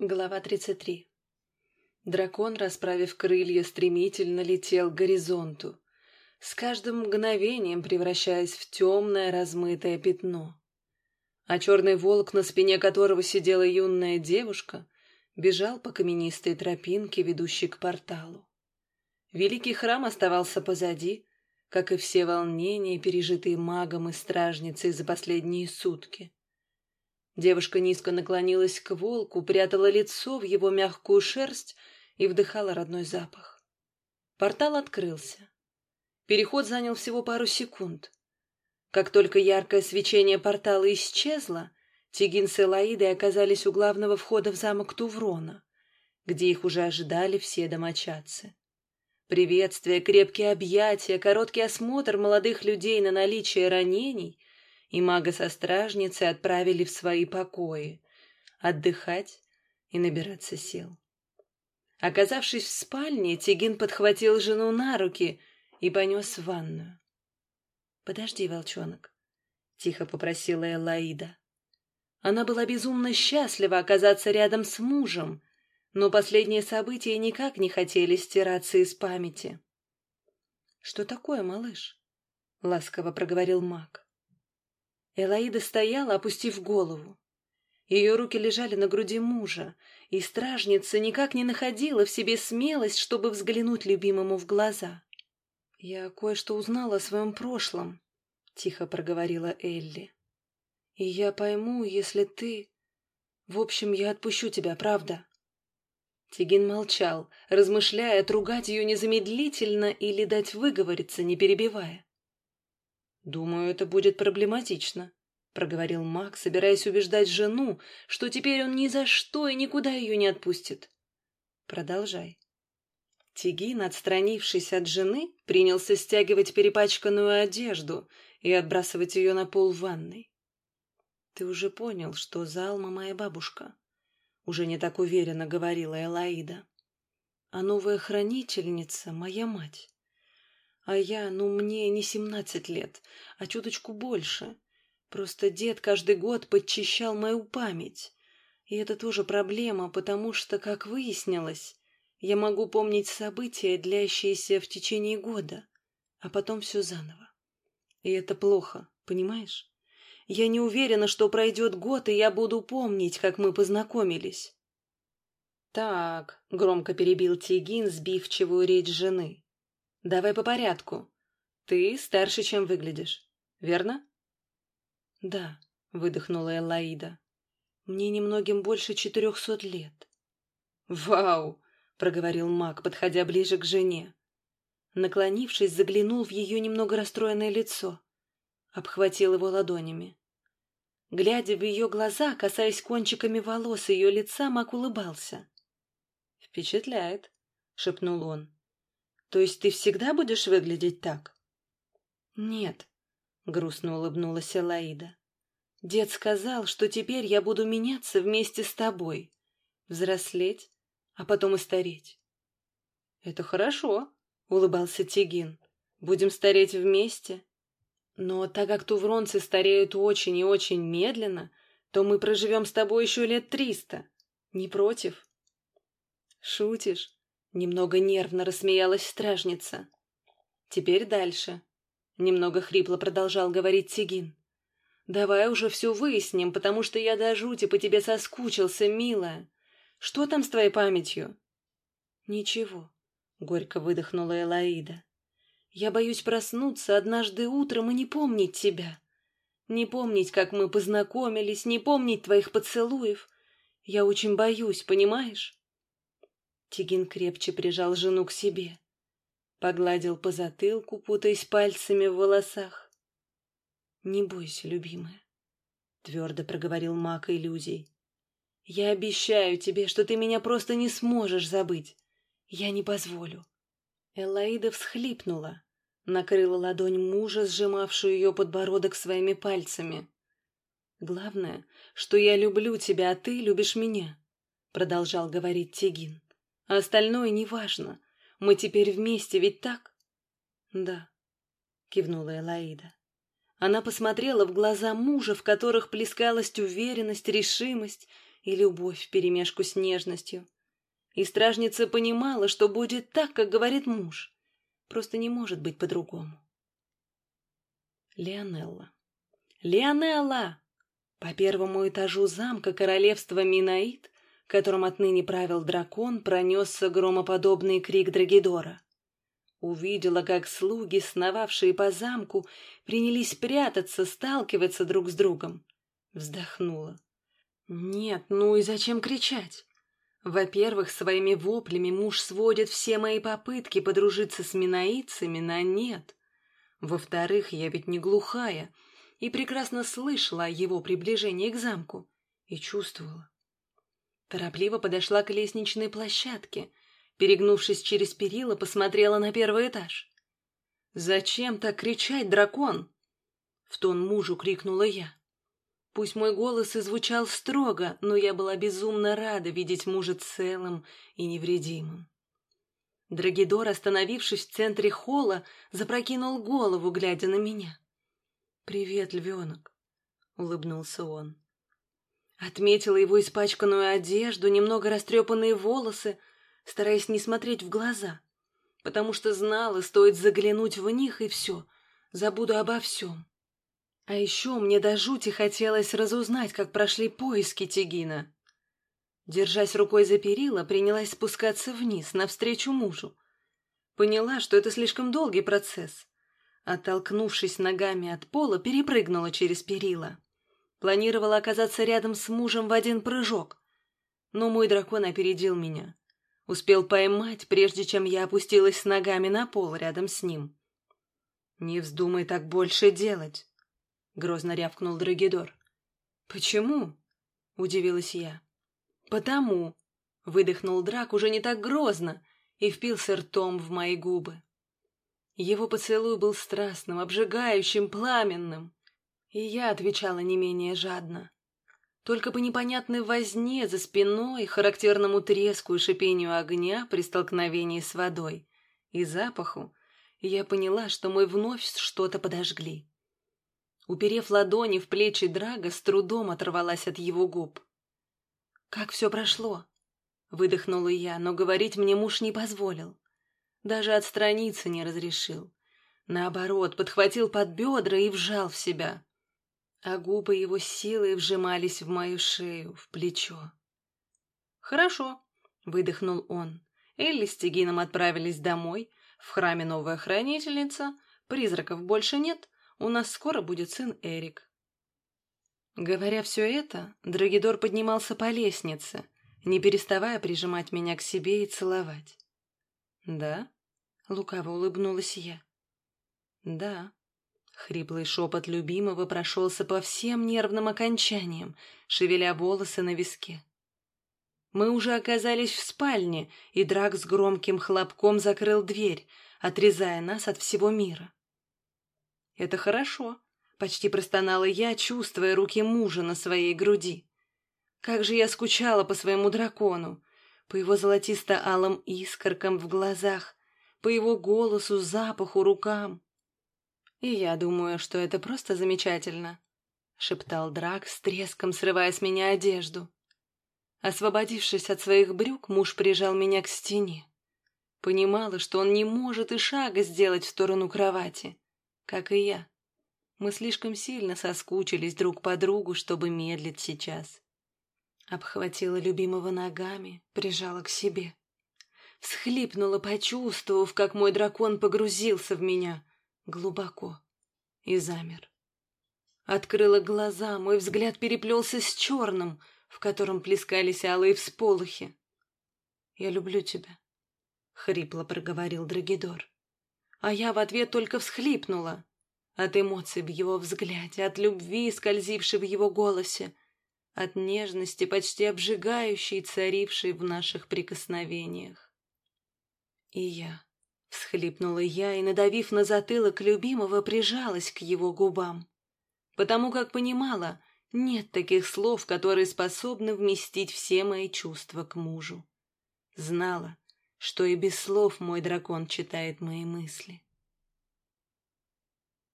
Глава 33 Дракон, расправив крылья, стремительно летел к горизонту, с каждым мгновением превращаясь в темное размытое пятно. А черный волк, на спине которого сидела юная девушка, бежал по каменистой тропинке, ведущей к порталу. Великий храм оставался позади, как и все волнения, пережитые магом и стражницей за последние сутки. Девушка низко наклонилась к волку, прятала лицо в его мягкую шерсть и вдыхала родной запах. Портал открылся. Переход занял всего пару секунд. Как только яркое свечение портала исчезло, Тигин с Элаидой оказались у главного входа в замок Туврона, где их уже ожидали все домочадцы. Приветствие, крепкие объятия, короткий осмотр молодых людей на наличие ранений и мага со стражницей отправили в свои покои, отдыхать и набираться сил. Оказавшись в спальне, Тигин подхватил жену на руки и понес в ванную. «Подожди, волчонок», — тихо попросила Элаида. Она была безумно счастлива оказаться рядом с мужем, но последние события никак не хотели стираться из памяти. «Что такое, малыш?» — ласково проговорил маг. Элаида стояла, опустив голову. Ее руки лежали на груди мужа, и стражница никак не находила в себе смелость, чтобы взглянуть любимому в глаза. «Я кое-что узнала о своем прошлом», — тихо проговорила Элли. «И я пойму, если ты... В общем, я отпущу тебя, правда?» Тигин молчал, размышляя, отругать ее незамедлительно или дать выговориться, не перебивая. «Думаю, это будет проблематично», — проговорил Мак, собираясь убеждать жену, что теперь он ни за что и никуда ее не отпустит. «Продолжай». Тигин, отстранившись от жены, принялся стягивать перепачканную одежду и отбрасывать ее на пол ванной. «Ты уже понял, что Залма моя бабушка», — уже не так уверенно говорила Элаида. «А новая хранительница — моя мать. А я, ну, мне не семнадцать лет, а чуточку больше. Просто дед каждый год подчищал мою память. И это тоже проблема, потому что, как выяснилось, я могу помнить события, длящиеся в течение года, а потом все заново. И это плохо, понимаешь? Я не уверена, что пройдет год, и я буду помнить, как мы познакомились. «Так», — громко перебил Тигин сбивчивую речь жены, Давай по порядку. Ты старше, чем выглядишь, верно? Да, выдохнула Эллаида. Мне немногим больше четырехсот лет. Вау! проговорил маг, подходя ближе к жене. Наклонившись, заглянул в ее немного расстроенное лицо. Обхватил его ладонями. Глядя в ее глаза, касаясь кончиками волос ее лица, маг улыбался. «Впечатляет», — шепнул он. То есть ты всегда будешь выглядеть так? Нет, грустно улыбнулась Элаида. Дед сказал, что теперь я буду меняться вместе с тобой, взрослеть, а потом и стареть. Это хорошо, улыбался Тигин. Будем стареть вместе. Но так как тувронцы стареют очень и очень медленно, то мы проживем с тобой еще лет триста. Не против? Шутишь? Немного нервно рассмеялась стражница. Теперь дальше. Немного хрипло продолжал говорить Тигин. Давай уже все выясним, потому что я до жути по тебе соскучился, милая. Что там с твоей памятью? Ничего, горько выдохнула Элаида. Я боюсь проснуться однажды утром и не помнить тебя. Не помнить, как мы познакомились, не помнить твоих поцелуев. Я очень боюсь, понимаешь? Тигин крепче прижал жену к себе. Погладил по затылку, путаясь пальцами в волосах. «Не бойся, любимая», — твердо проговорил маг иллюзий. «Я обещаю тебе, что ты меня просто не сможешь забыть. Я не позволю». Элаида всхлипнула, накрыла ладонь мужа, сжимавшую ее подбородок своими пальцами. «Главное, что я люблю тебя, а ты любишь меня», — продолжал говорить Тигин. А остальное неважно. Мы теперь вместе, ведь так? Да, кивнула Элаида. Она посмотрела в глаза мужа, в которых плескалась уверенность, решимость и любовь вперемешку с нежностью. И стражница понимала, что будет так, как говорит муж. Просто не может быть по-другому. Леонелла. Леонелла! По первому этажу замка королевства Минаид, которым отныне правил дракон, пронесся громоподобный крик Драгидора. Увидела, как слуги, сновавшие по замку, принялись прятаться, сталкиваться друг с другом. Вздохнула. Нет, ну и зачем кричать? Во-первых, своими воплями муж сводит все мои попытки подружиться с минаицами на нет. Во-вторых, я ведь не глухая и прекрасно слышала о его приближении к замку и чувствовала. Торопливо подошла к лестничной площадке, перегнувшись через перила, посмотрела на первый этаж. «Зачем так кричать, дракон?» — в тон мужу крикнула я. Пусть мой голос и звучал строго, но я была безумно рада видеть мужа целым и невредимым. Драгидор, остановившись в центре холла, запрокинул голову, глядя на меня. «Привет, львенок», — улыбнулся он. Отметила его испачканную одежду, немного растрепанные волосы, стараясь не смотреть в глаза, потому что знала, стоит заглянуть в них, и все, забуду обо всем. А еще мне до жути хотелось разузнать, как прошли поиски Тигина. Держась рукой за перила, принялась спускаться вниз, навстречу мужу. Поняла, что это слишком долгий процесс. Оттолкнувшись ногами от пола, перепрыгнула через перила. Планировала оказаться рядом с мужем в один прыжок. Но мой дракон опередил меня. Успел поймать, прежде чем я опустилась с ногами на пол рядом с ним. «Не вздумай так больше делать», грозно рявкнул Драгидор. Почему? удивилась я. Потому, выдохнул Драк уже не так грозно и впился ртом в мои губы. Его поцелуй был страстным, обжигающим, пламенным, и я отвечала не менее жадно. Только по непонятной возне за спиной, характерному треску и шипению огня при столкновении с водой и запаху, я поняла, что мы вновь что-то подожгли. Уперев ладони в плечи Драга, с трудом оторвалась от его губ. «Как все прошло?» — выдохнула я, но говорить мне муж не позволил. Даже отстраниться не разрешил. Наоборот, подхватил под бедра и вжал в себя. А губы его силой вжимались в мою шею, в плечо. «Хорошо», — выдохнул он. Элли с Тигином отправились домой. В храме новая хранительница. Призраков больше нет. У нас скоро будет сын Эрик. Говоря все это, Драгидор поднимался по лестнице, не переставая прижимать меня к себе и целовать. «Да?» — лукаво улыбнулась я. «Да». Хриплый шепот любимого прошелся по всем нервным окончаниям, шевеля волосы на виске. Мы уже оказались в спальне, и Драк с громким хлопком закрыл дверь, отрезая нас от всего мира. «Это хорошо», — почти простонала я, чувствуя руки мужа на своей груди. Как же я скучала по своему дракону, по его золотисто-алым искоркам в глазах, по его голосу, запаху, рукам. «И я думаю, что это просто замечательно», — шептал Драк с треском, срывая с меня одежду. Освободившись от своих брюк, муж прижал меня к стене. Понимала, что он не может и шага сделать в сторону кровати как и я. Мы слишком сильно соскучились друг по другу, чтобы медлить сейчас. Обхватила любимого ногами, прижала к себе. Всхлипнула, почувствовав, как мой дракон погрузился в меня глубоко и замер. Открыла глаза, мой взгляд переплелся с черным, в котором плескались алые всполохи. «Я люблю тебя», — хрипло проговорил Драгидор а я в ответ только всхлипнула. От эмоций в его взгляде, от любви, скользившей в его голосе, от нежности, почти обжигающей, царившей в наших прикосновениях. И я, всхлипнула я и, надавив на затылок любимого, прижалась к его губам, потому как понимала, нет таких слов, которые способны вместить все мои чувства к мужу. Знала, что и без слов мой дракон читает мои мысли.